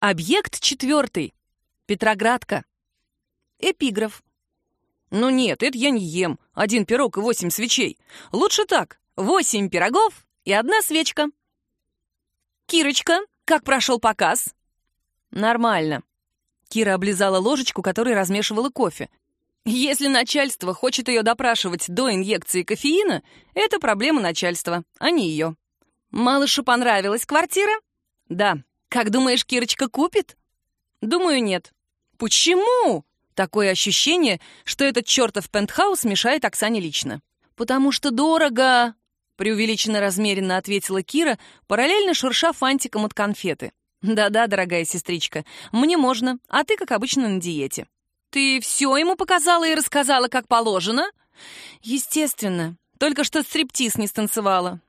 Объект четвертый. Петроградка. Эпиграф. «Ну нет, это я не ем. Один пирог и восемь свечей. Лучше так. Восемь пирогов и одна свечка». «Кирочка, как прошел показ?» «Нормально». Кира облизала ложечку, которой размешивала кофе. Если начальство хочет ее допрашивать до инъекции кофеина, это проблема начальства, а не ее. Малышу понравилась квартира? Да. Как думаешь, Кирочка купит? Думаю, нет. Почему? Такое ощущение, что этот чертов пентхаус мешает Оксане лично. Потому что дорого, преувеличенно размеренно ответила Кира, параллельно шурша фантиком от конфеты. Да-да, дорогая сестричка, мне можно, а ты, как обычно, на диете. Ты все ему показала и рассказала, как положено? Естественно. Только что стриптиз не станцевала.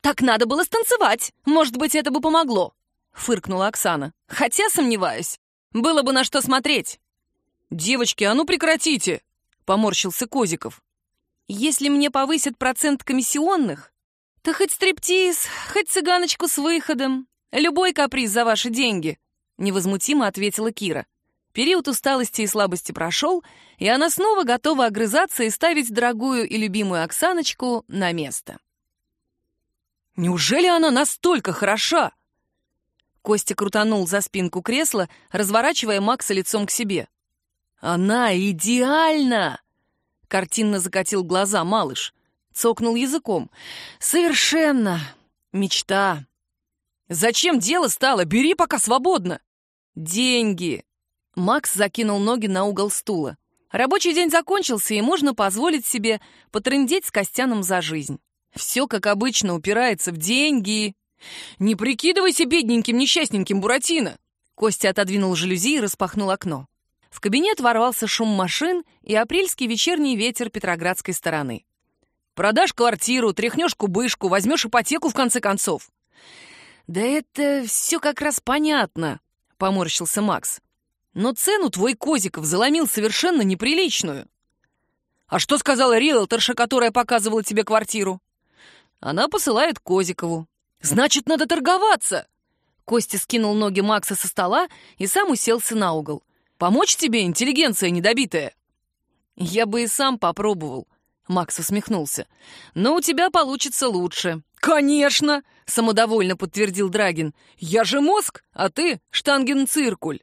Так надо было станцевать. Может быть, это бы помогло. Фыркнула Оксана. Хотя сомневаюсь. Было бы на что смотреть. Девочки, а ну прекратите! Поморщился Козиков. Если мне повысят процент комиссионных, то хоть стриптиз, хоть цыганочку с выходом. Любой каприз за ваши деньги, невозмутимо ответила Кира. Период усталости и слабости прошел, и она снова готова огрызаться и ставить дорогую и любимую Оксаночку на место. «Неужели она настолько хороша?» Костя крутанул за спинку кресла, разворачивая Макса лицом к себе. «Она идеальна!» Картинно закатил глаза малыш. Цокнул языком. «Совершенно! Мечта!» «Зачем дело стало? Бери, пока свободно!» «Деньги!» Макс закинул ноги на угол стула. Рабочий день закончился, и можно позволить себе потрындеть с Костяном за жизнь. Все, как обычно, упирается в деньги. «Не прикидывайся бедненьким, несчастненьким, Буратино!» Костя отодвинул жалюзи и распахнул окно. В кабинет ворвался шум машин и апрельский вечерний ветер петроградской стороны. «Продашь квартиру, тряхнешь кубышку, возьмешь ипотеку, в конце концов». «Да это все как раз понятно», — поморщился Макс. Но цену твой Козиков заломил совершенно неприличную. А что сказала риэлторша, которая показывала тебе квартиру? Она посылает Козикову. Значит, надо торговаться. Костя скинул ноги Макса со стола и сам уселся на угол. Помочь тебе, интеллигенция недобитая? Я бы и сам попробовал. Макс усмехнулся. «Но у тебя получится лучше». «Конечно!» — самодовольно подтвердил Драгин. «Я же мозг, а ты — штангенциркуль».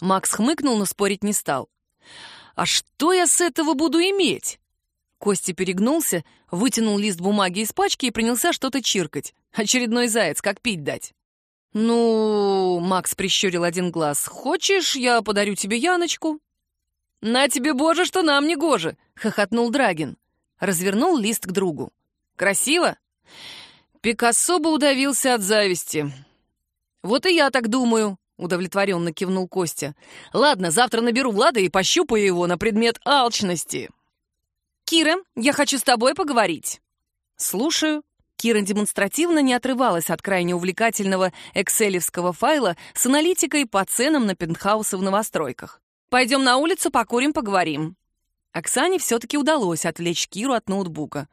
Макс хмыкнул, но спорить не стал. «А что я с этого буду иметь?» Костя перегнулся, вытянул лист бумаги из пачки и принялся что-то чиркать. Очередной заяц, как пить дать. «Ну...» — Макс прищурил один глаз. «Хочешь, я подарю тебе Яночку?» «На тебе, боже, что нам не гоже!» — хохотнул Драгин. Развернул лист к другу. «Красиво?» Пикассо бы удавился от зависти. «Вот и я так думаю», удовлетворенно кивнул Костя. Ладно, завтра наберу Влада и пощупаю его на предмет алчности. Кира, я хочу с тобой поговорить. Слушаю. Кира демонстративно не отрывалась от крайне увлекательного экселевского файла с аналитикой по ценам на пентхаусы в новостройках. Пойдем на улицу, покурим, поговорим. Оксане все-таки удалось отвлечь Киру от ноутбука.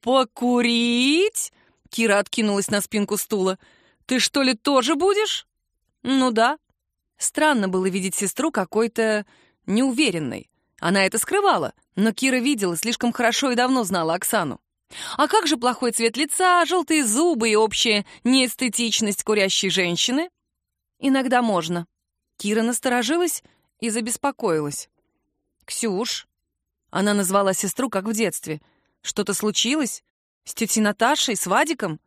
«Покурить?» Кира откинулась на спинку стула. «Ты что ли тоже будешь?» «Ну да». Странно было видеть сестру какой-то неуверенной. Она это скрывала, но Кира видела, слишком хорошо и давно знала Оксану. А как же плохой цвет лица, желтые зубы и общая неэстетичность курящей женщины? Иногда можно. Кира насторожилась и забеспокоилась. «Ксюш?» Она назвала сестру, как в детстве. «Что-то случилось? С тетей Наташей, с Вадиком?»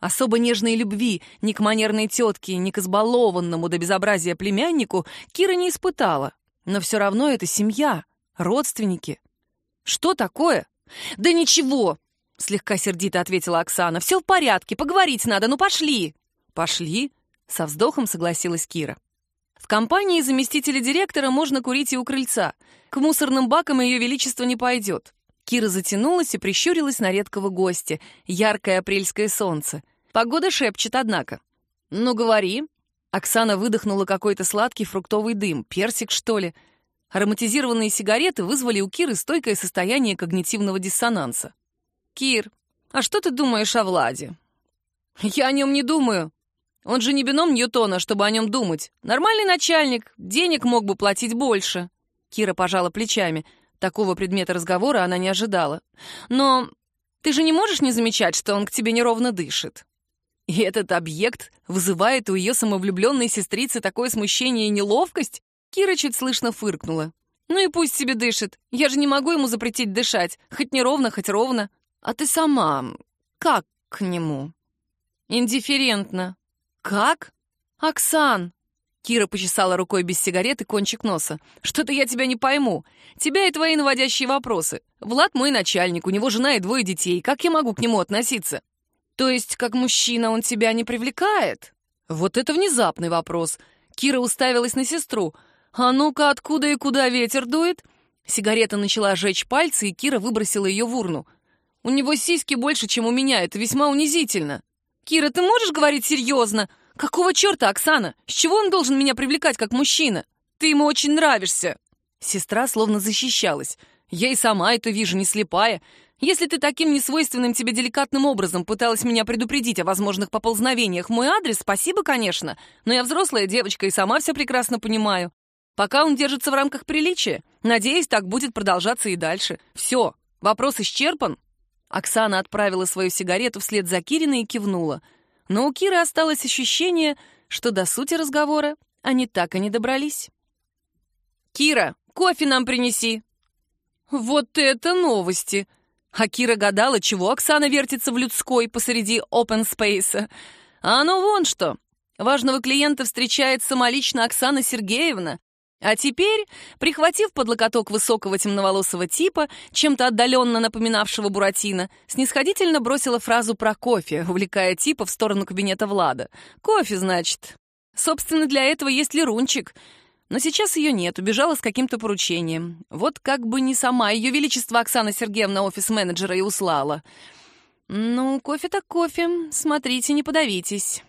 Особо нежной любви ни к манерной тетке, ни к избалованному до безобразия племяннику Кира не испытала. Но все равно это семья, родственники. Что такое? Да ничего, слегка сердито ответила Оксана. Все в порядке, поговорить надо, ну пошли. Пошли, со вздохом согласилась Кира. В компании заместителя директора можно курить и у крыльца. К мусорным бакам ее величество не пойдет. Кира затянулась и прищурилась на редкого гостя. Яркое апрельское солнце. Погода шепчет, однако. «Ну, говори». Оксана выдохнула какой-то сладкий фруктовый дым. Персик, что ли? Ароматизированные сигареты вызвали у Киры стойкое состояние когнитивного диссонанса. «Кир, а что ты думаешь о Владе?» «Я о нем не думаю». Он же не бином Ньютона, чтобы о нем думать. Нормальный начальник, денег мог бы платить больше. Кира пожала плечами. Такого предмета разговора она не ожидала. Но ты же не можешь не замечать, что он к тебе неровно дышит. И этот объект вызывает у ее самовлюбленной сестрицы такое смущение и неловкость? Кира чуть слышно фыркнула. «Ну и пусть себе дышит. Я же не могу ему запретить дышать. Хоть неровно, хоть ровно. А ты сама как к нему?» «Индифферентно. «Как? Оксан!» Кира почесала рукой без сигареты кончик носа. «Что-то я тебя не пойму. Тебя и твои наводящие вопросы. Влад мой начальник, у него жена и двое детей. Как я могу к нему относиться?» «То есть, как мужчина он тебя не привлекает?» Вот это внезапный вопрос. Кира уставилась на сестру. «А ну-ка, откуда и куда ветер дует?» Сигарета начала жечь пальцы, и Кира выбросила ее в урну. «У него сиськи больше, чем у меня. Это весьма унизительно». «Кира, ты можешь говорить серьезно? Какого черта, Оксана? С чего он должен меня привлекать как мужчина? Ты ему очень нравишься!» Сестра словно защищалась. «Я и сама это вижу, не слепая. Если ты таким несвойственным тебе деликатным образом пыталась меня предупредить о возможных поползновениях в мой адрес, спасибо, конечно, но я взрослая девочка и сама все прекрасно понимаю. Пока он держится в рамках приличия, надеюсь, так будет продолжаться и дальше. Все, вопрос исчерпан?» Оксана отправила свою сигарету вслед за Кириной и кивнула. Но у Киры осталось ощущение, что до сути разговора они так и не добрались. «Кира, кофе нам принеси!» Вот это новости! А Кира гадала, чего Оксана вертится в людской посреди open space. А оно вон что! Важного клиента встречает самолично Оксана Сергеевна, а теперь, прихватив под локоток высокого темноволосого типа, чем-то отдаленно напоминавшего Буратино, снисходительно бросила фразу про кофе, увлекая типа в сторону кабинета Влада. «Кофе, значит. Собственно, для этого есть Лерунчик. Но сейчас ее нет, убежала с каким-то поручением. Вот как бы не сама ее величество Оксана Сергеевна офис-менеджера и услала. Ну, кофе так кофе, смотрите, не подавитесь».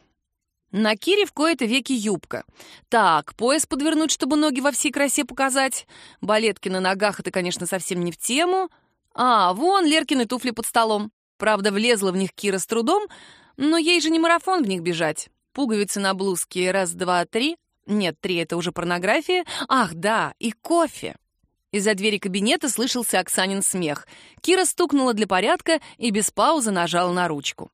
На Кире в кои-то веки юбка. Так, пояс подвернуть, чтобы ноги во всей красе показать. Балетки на ногах — это, конечно, совсем не в тему. А, вон Леркины туфли под столом. Правда, влезла в них Кира с трудом, но ей же не марафон в них бежать. Пуговицы на блузке раз, два, три. Нет, три — это уже порнография. Ах, да, и кофе. Из-за двери кабинета слышался Оксанин смех. Кира стукнула для порядка и без паузы нажала на ручку.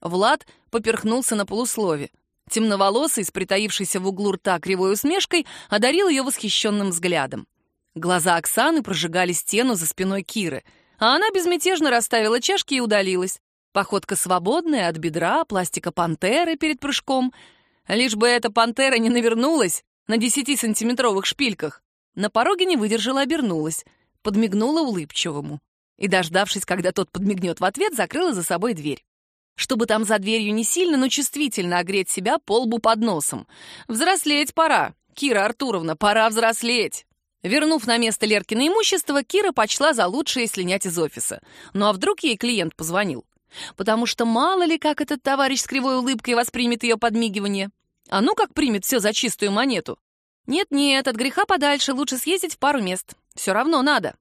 Влад поперхнулся на полуслове. Темноволосый, с притаившейся в углу рта кривой усмешкой, одарил ее восхищенным взглядом. Глаза Оксаны прожигали стену за спиной Киры, а она безмятежно расставила чашки и удалилась. Походка свободная, от бедра, пластика пантеры перед прыжком. Лишь бы эта пантера не навернулась на десятисантиметровых шпильках. На пороге не выдержала, обернулась, подмигнула улыбчивому. И, дождавшись, когда тот подмигнет в ответ, закрыла за собой дверь чтобы там за дверью не сильно, но чувствительно огреть себя по лбу под носом. Взрослеть пора. Кира Артуровна, пора взрослеть. Вернув на место Леркино имущество, Кира почла за лучшее слинять из офиса. Ну а вдруг ей клиент позвонил? Потому что мало ли, как этот товарищ с кривой улыбкой воспримет ее подмигивание. А ну как примет все за чистую монету? Нет-нет, от греха подальше лучше съездить в пару мест. Все равно надо.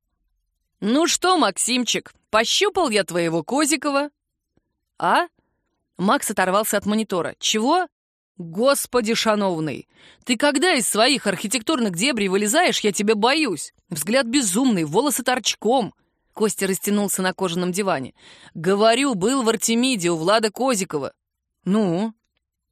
«Ну что, Максимчик, пощупал я твоего Козикова?» «А?» Макс оторвался от монитора. «Чего?» «Господи шановный! Ты когда из своих архитектурных дебрей вылезаешь, я тебя боюсь! Взгляд безумный, волосы торчком!» Костя растянулся на кожаном диване. «Говорю, был в Артемиде у Влада Козикова». «Ну?»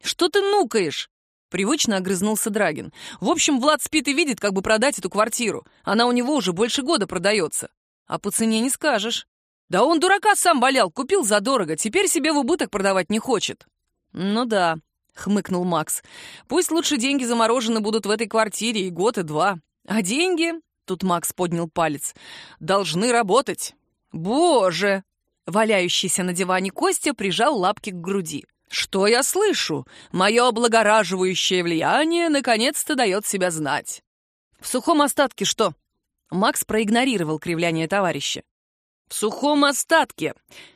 «Что ты нукаешь?» Привычно огрызнулся Драгин. «В общем, Влад спит и видит, как бы продать эту квартиру. Она у него уже больше года продается. А по цене не скажешь. Да он дурака сам валял, купил задорого, теперь себе в убыток продавать не хочет. Ну да, хмыкнул Макс. Пусть лучше деньги заморожены будут в этой квартире и год, и два. А деньги, тут Макс поднял палец, должны работать. Боже! Валяющийся на диване Костя прижал лапки к груди. «Что я слышу? Мое облагораживающее влияние наконец-то дает себя знать». «В сухом остатке что?» Макс проигнорировал кривляние товарища. «В сухом остатке!»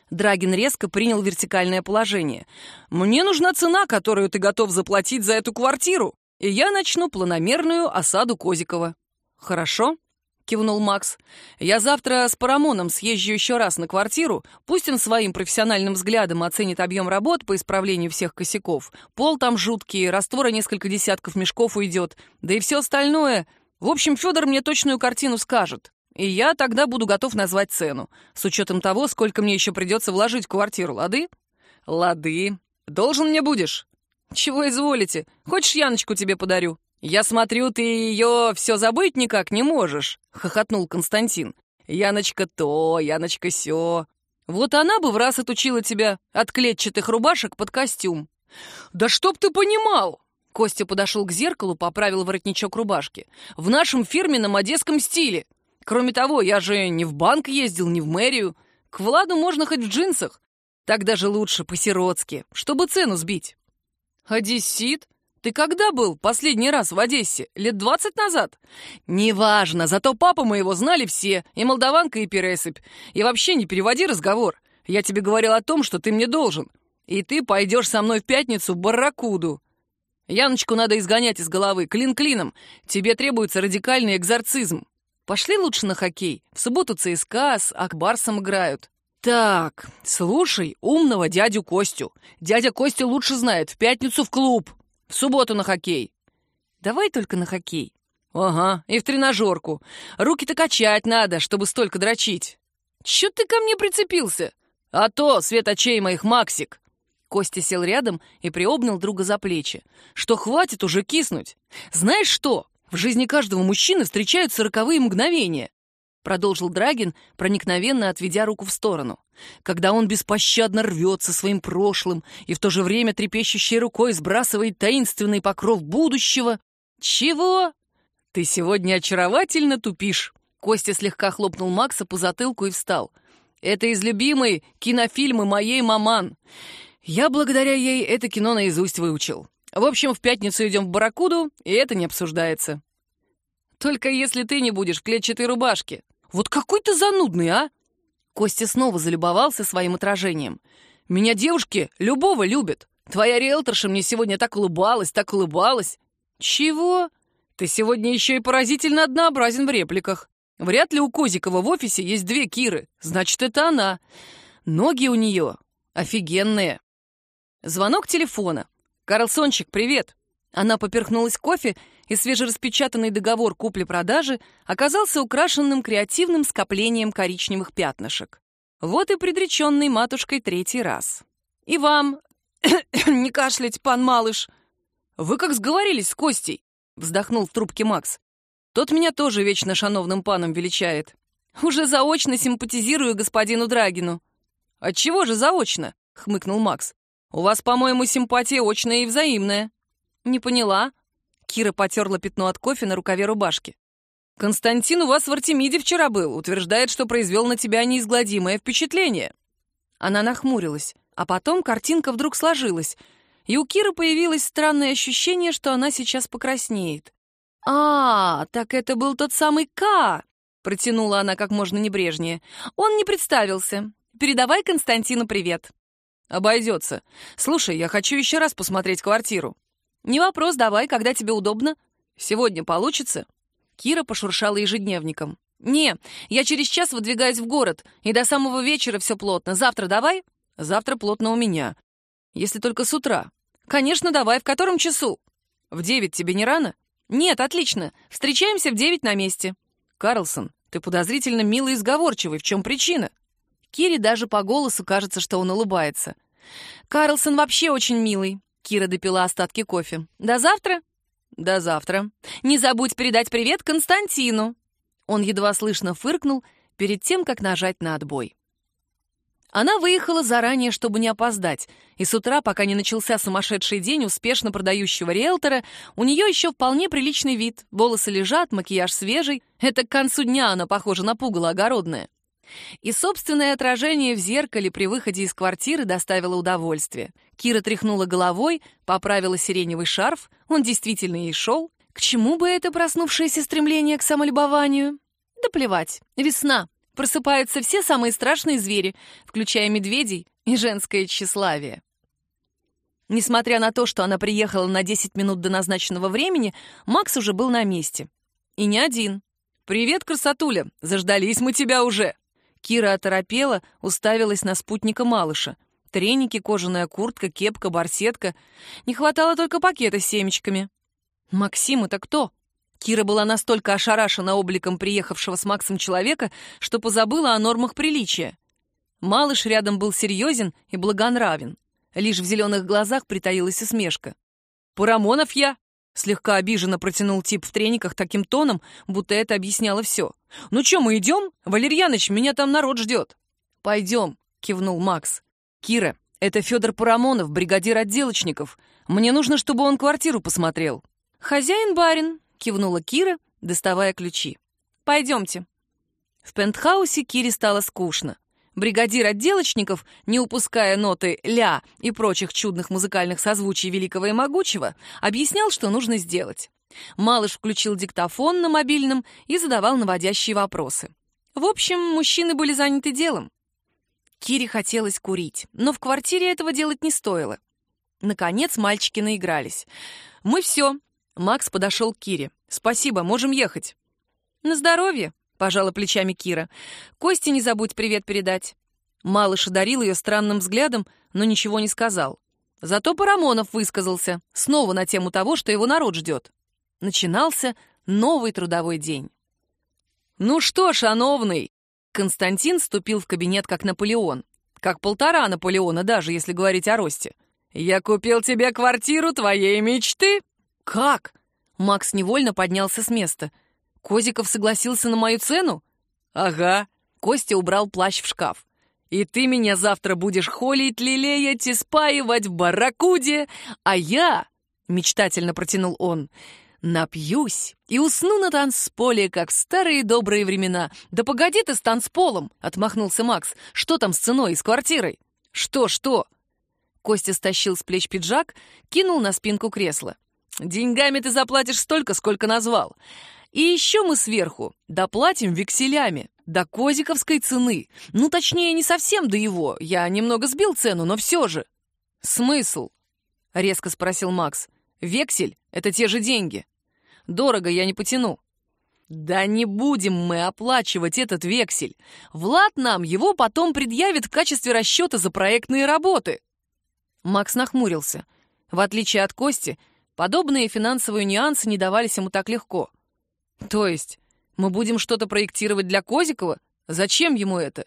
Драгин резко принял вертикальное положение. «Мне нужна цена, которую ты готов заплатить за эту квартиру, и я начну планомерную осаду Козикова». «Хорошо?» кивнул Макс. «Я завтра с Парамоном съезжу еще раз на квартиру. Пусть он своим профессиональным взглядом оценит объем работ по исправлению всех косяков. Пол там жуткий, раствора несколько десятков мешков уйдет. Да и все остальное. В общем, Федор мне точную картину скажет. И я тогда буду готов назвать цену, с учетом того, сколько мне еще придется вложить в квартиру, лады?» «Лады. Должен мне будешь?» «Чего изволите? Хочешь, Яночку тебе подарю?» «Я смотрю, ты ее все забыть никак не можешь», — хохотнул Константин. «Яночка то, Яночка сё. Вот она бы в раз отучила тебя от клетчатых рубашек под костюм». «Да чтоб ты понимал!» Костя подошел к зеркалу, поправил воротничок рубашки. «В нашем фирменном одесском стиле. Кроме того, я же не в банк ездил, не в мэрию. К Владу можно хоть в джинсах. Так даже лучше, по-сиротски, чтобы цену сбить». «Одессит? Ты когда был последний раз в Одессе? Лет двадцать назад? Неважно, зато папа моего знали все, и молдаванка, и пересыпь. И вообще не переводи разговор. Я тебе говорил о том, что ты мне должен. И ты пойдешь со мной в пятницу в Барракуду. Яночку надо изгонять из головы, клин клином. Тебе требуется радикальный экзорцизм. Пошли лучше на хоккей. В субботу ЦСКА с Акбарсом играют. Так, слушай умного дядю Костю. Дядя Костя лучше знает. В пятницу в клуб. В субботу на хоккей. Давай только на хоккей. Ага, и в тренажерку. Руки-то качать надо, чтобы столько дрочить. Чё ты ко мне прицепился? А то, свет очей моих, Максик. Костя сел рядом и приобнял друга за плечи. Что хватит уже киснуть? Знаешь что? В жизни каждого мужчины встречаются роковые мгновения продолжил Драгин, проникновенно отведя руку в сторону. Когда он беспощадно рвется своим прошлым и в то же время трепещущей рукой сбрасывает таинственный покров будущего. Чего? Ты сегодня очаровательно тупишь. Костя слегка хлопнул Макса по затылку и встал. Это из любимой кинофильмы моей маман. Я благодаря ей это кино наизусть выучил. В общем, в пятницу идем в Барракуду, и это не обсуждается. Только если ты не будешь в клетчатой рубашке. Вот какой ты занудный, а?» Костя снова залюбовался своим отражением. «Меня девушки любого любят. Твоя риэлторша мне сегодня так улыбалась, так улыбалась». «Чего? Ты сегодня еще и поразительно однообразен в репликах. Вряд ли у Козикова в офисе есть две Киры. Значит, это она. Ноги у нее офигенные». Звонок телефона. «Карлсончик, привет!» Она поперхнулась кофе и свежераспечатанный договор купли-продажи оказался украшенным креативным скоплением коричневых пятнышек. Вот и предреченный матушкой третий раз. «И вам не кашлять, пан Малыш!» «Вы как сговорились с Костей?» — вздохнул в трубке Макс. «Тот меня тоже вечно шановным паном величает. Уже заочно симпатизирую господину Драгину». «Отчего же заочно?» — хмыкнул Макс. «У вас, по-моему, симпатия очная и взаимная». «Не поняла», Кира потерла пятно от кофе на рукаве рубашки. «Константин у вас в Артемиде вчера был. Утверждает, что произвел на тебя неизгладимое впечатление». Она нахмурилась, а потом картинка вдруг сложилась, и у Киры появилось странное ощущение, что она сейчас покраснеет. «А, так это был тот самый К!» — протянула она как можно небрежнее. «Он не представился. Передавай Константину привет». «Обойдется. Слушай, я хочу еще раз посмотреть квартиру». «Не вопрос, давай, когда тебе удобно. Сегодня получится?» Кира пошуршала ежедневником. «Не, я через час выдвигаюсь в город, и до самого вечера все плотно. Завтра давай?» «Завтра плотно у меня. Если только с утра». «Конечно, давай. В котором часу?» «В девять тебе не рано?» «Нет, отлично. Встречаемся в девять на месте». «Карлсон, ты подозрительно милый и сговорчивый. В чем причина?» Кире даже по голосу кажется, что он улыбается. «Карлсон вообще очень милый. Кира допила остатки кофе. «До завтра?» «До завтра. Не забудь передать привет Константину!» Он едва слышно фыркнул перед тем, как нажать на отбой. Она выехала заранее, чтобы не опоздать, и с утра, пока не начался сумасшедший день успешно продающего риэлтора, у нее еще вполне приличный вид. Волосы лежат, макияж свежий. Это к концу дня она похожа на пугало огородное. И собственное отражение в зеркале при выходе из квартиры доставило удовольствие. Кира тряхнула головой, поправила сиреневый шарф, он действительно ей шел. К чему бы это проснувшееся стремление к самолюбованию? Да плевать, весна. Просыпаются все самые страшные звери, включая медведей и женское тщеславие. Несмотря на то, что она приехала на 10 минут до назначенного времени, Макс уже был на месте. И не один. «Привет, красотуля! Заждались мы тебя уже!» Кира оторопела, уставилась на спутника малыша. Треники, кожаная куртка, кепка, барсетка. Не хватало только пакета с семечками. «Максим, это кто?» Кира была настолько ошарашена обликом приехавшего с Максом человека, что позабыла о нормах приличия. Малыш рядом был серьезен и благонравен. Лишь в зеленых глазах притаилась усмешка. «Парамонов я!» — слегка обиженно протянул тип в трениках таким тоном, будто это объясняло все. «Ну что, мы идем? Валерьяныч, меня там народ ждет». «Пойдем», — кивнул Макс. «Кира, это Федор Парамонов, бригадир отделочников. Мне нужно, чтобы он квартиру посмотрел». «Хозяин-барин», — кивнула Кира, доставая ключи. «Пойдемте». В пентхаусе Кире стало скучно. Бригадир отделочников, не упуская ноты «ля» и прочих чудных музыкальных созвучий великого и могучего, объяснял, что нужно сделать. Малыш включил диктофон на мобильном и задавал наводящие вопросы. В общем, мужчины были заняты делом. Кире хотелось курить, но в квартире этого делать не стоило. Наконец мальчики наигрались. «Мы все». Макс подошел к Кире. «Спасибо, можем ехать». «На здоровье», — пожала плечами Кира. «Косте не забудь привет передать». Малыш одарил ее странным взглядом, но ничего не сказал. Зато Парамонов высказался, снова на тему того, что его народ ждет. Начинался новый трудовой день. «Ну что, шановный!» Константин вступил в кабинет как Наполеон. Как полтора Наполеона, даже если говорить о росте. «Я купил тебе квартиру твоей мечты!» «Как?» Макс невольно поднялся с места — Козиков согласился на мою цену? Ага. Костя убрал плащ в шкаф. И ты меня завтра будешь холить, лелеять и спаивать в барракуде, а я, мечтательно протянул он, напьюсь и усну на танцполе, как в старые добрые времена. Да погоди ты с танцполом, отмахнулся Макс. Что там с ценой и с квартирой? Что, что? Костя стащил с плеч пиджак, кинул на спинку кресла. Деньгами ты заплатишь столько, сколько назвал. И еще мы сверху доплатим векселями до козиковской цены. Ну, точнее, не совсем до его. Я немного сбил цену, но все же. Смысл? Резко спросил Макс. Вексель — это те же деньги. Дорого я не потяну. Да не будем мы оплачивать этот вексель. Влад нам его потом предъявит в качестве расчета за проектные работы. Макс нахмурился. В отличие от Кости, подобные финансовые нюансы не давались ему так легко. То есть мы будем что-то проектировать для Козикова? Зачем ему это?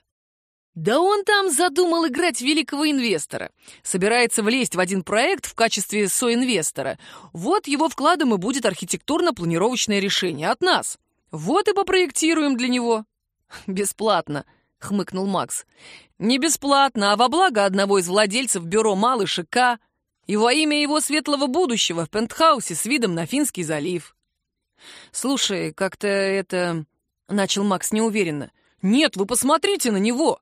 Да он там задумал играть великого инвестора. Собирается влезть в один проект в качестве соинвестора. Вот его вкладом и будет архитектурно-планировочное решение от нас. Вот и попроектируем для него. Бесплатно, хмыкнул Макс. Не бесплатно, а во благо одного из владельцев бюро Малыша К. И во имя его светлого будущего в пентхаусе с видом на Финский залив. «Слушай, как-то это...» — начал Макс неуверенно. «Нет, вы посмотрите на него!»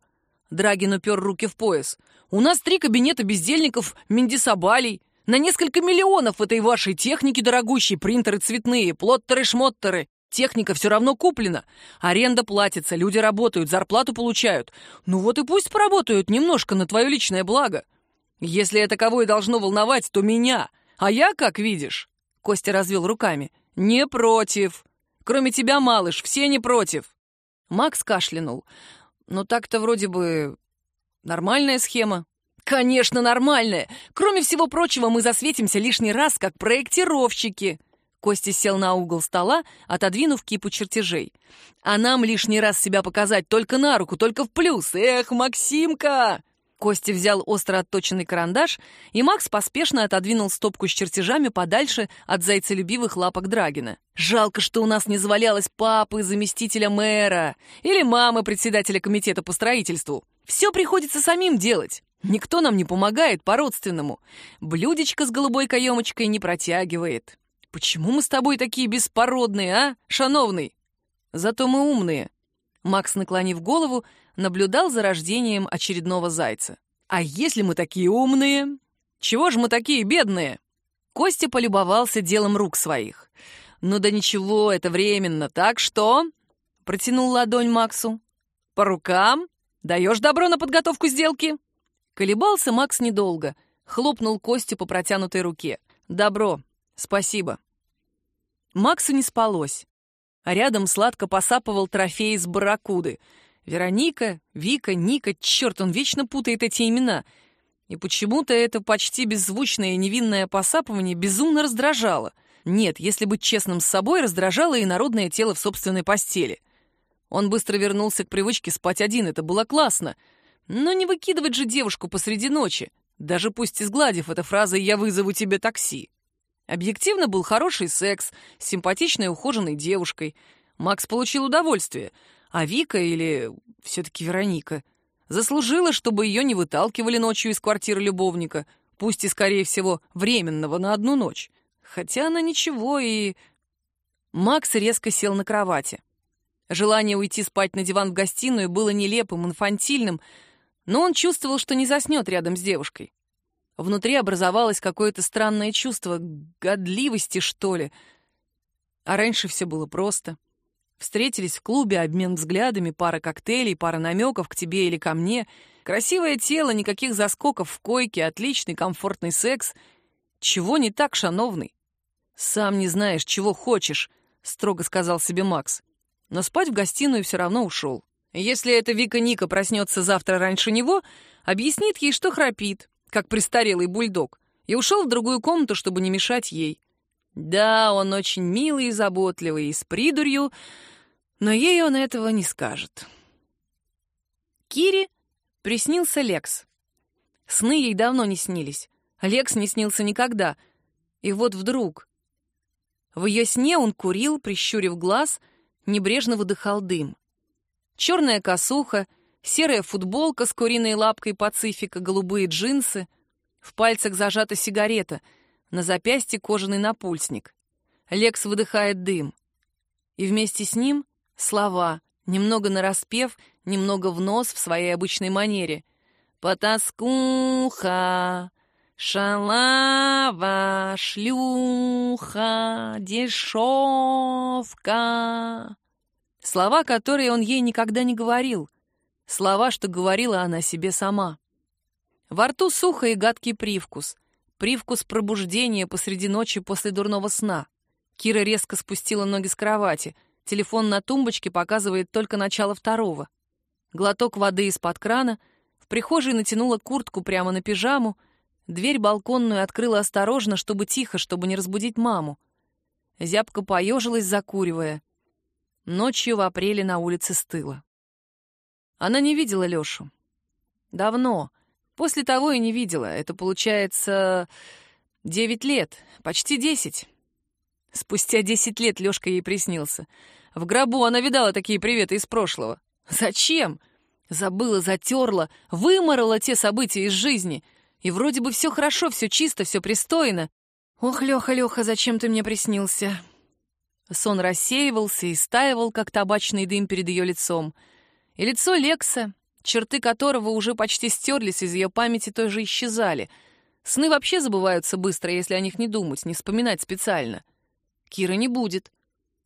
Драгин упер руки в пояс. «У нас три кабинета бездельников Мендисабалей. На несколько миллионов этой вашей техники дорогущей, принтеры цветные, плоттеры-шмоттеры. Техника все равно куплена. Аренда платится, люди работают, зарплату получают. Ну вот и пусть поработают немножко на твое личное благо. Если это кого и должно волновать, то меня. А я, как видишь...» Костя развел руками. «Не против. Кроме тебя, малыш, все не против». Макс кашлянул. «Ну так-то вроде бы нормальная схема». «Конечно, нормальная. Кроме всего прочего, мы засветимся лишний раз, как проектировщики». Костя сел на угол стола, отодвинув кипу чертежей. «А нам лишний раз себя показать только на руку, только в плюс. Эх, Максимка!» Костя взял остро отточенный карандаш, и Макс поспешно отодвинул стопку с чертежами подальше от зайцелюбивых лапок Драгина. «Жалко, что у нас не завалялось папы заместителя мэра или мамы председателя комитета по строительству. Все приходится самим делать. Никто нам не помогает по-родственному. Блюдечко с голубой каемочкой не протягивает. Почему мы с тобой такие беспородные, а, шановный? Зато мы умные». Макс, наклонив голову, наблюдал за рождением очередного зайца. «А если мы такие умные? Чего же мы такие бедные?» Костя полюбовался делом рук своих. «Ну да ничего, это временно, так что...» Протянул ладонь Максу. «По рукам? Даешь добро на подготовку сделки?» Колебался Макс недолго. Хлопнул Костю по протянутой руке. «Добро. Спасибо». Максу не спалось. а рядом сладко посапывал трофей из барракуды. Вероника, Вика, Ника, черт, он вечно путает эти имена. И почему-то это почти беззвучное и невинное посапывание безумно раздражало. Нет, если быть честным с собой, раздражало и народное тело в собственной постели. Он быстро вернулся к привычке спать один, это было классно. Но не выкидывать же девушку посреди ночи, даже пусть изгладив это фразой «я вызову тебе такси». Объективно был хороший секс с симпатичной ухоженной девушкой. Макс получил удовольствие, а Вика или все-таки Вероника заслужила, чтобы ее не выталкивали ночью из квартиры любовника, пусть и, скорее всего, временного на одну ночь. Хотя она ничего и... Макс резко сел на кровати. Желание уйти спать на диван в гостиную было нелепым, инфантильным, но он чувствовал, что не заснет рядом с девушкой. Внутри образовалось какое-то странное чувство годливости, что ли. А раньше все было просто. Встретились в клубе, обмен взглядами, пара коктейлей, пара намеков к тебе или ко мне. Красивое тело, никаких заскоков в койке, отличный комфортный секс. Чего не так, шановный? «Сам не знаешь, чего хочешь», — строго сказал себе Макс. Но спать в гостиную все равно ушел. Если эта Вика Ника проснется завтра раньше него, объяснит ей, что храпит, как престарелый бульдог, и ушел в другую комнату, чтобы не мешать ей. Да, он очень милый и заботливый, и с придурью, но ей он этого не скажет. Кире приснился Лекс. Сны ей давно не снились. Лекс не снился никогда. И вот вдруг... В ее сне он курил, прищурив глаз, небрежно выдыхал дым. Черная косуха — серая футболка с куриной лапкой пацифика, голубые джинсы. В пальцах зажата сигарета, на запястье кожаный напульсник. Лекс выдыхает дым. И вместе с ним слова, немного нараспев, немного в нос в своей обычной манере. «Потаскуха, шалава, шлюха, дешевка». Слова, которые он ей никогда не говорил — Слова, что говорила она себе сама. Во рту сухо и гадкий привкус. Привкус пробуждения посреди ночи после дурного сна. Кира резко спустила ноги с кровати. Телефон на тумбочке показывает только начало второго. Глоток воды из-под крана. В прихожей натянула куртку прямо на пижаму. Дверь балконную открыла осторожно, чтобы тихо, чтобы не разбудить маму. Зябко поежилась, закуривая. Ночью в апреле на улице стыло. Она не видела Лёшу. Давно. После того и не видела. Это получается девять лет, почти десять. Спустя десять лет Лёшка ей приснился. В гробу она видала такие приветы из прошлого. Зачем? Забыла, затерла, выморала те события из жизни. И вроде бы все хорошо, все чисто, все пристойно. Ох, Лёха, Лёха, зачем ты мне приснился? Сон рассеивался и стаивал, как табачный дым перед ее лицом — и лицо Лекса, черты которого уже почти стерлись из ее памяти, тоже исчезали. Сны вообще забываются быстро, если о них не думать, не вспоминать специально. Кира не будет.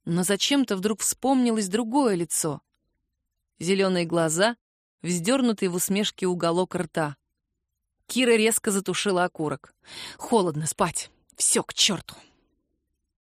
Но зачем-то вдруг вспомнилось другое лицо. Зеленые глаза, вздернутый в усмешке уголок рта. Кира резко затушила окурок. «Холодно спать. Все к черту!»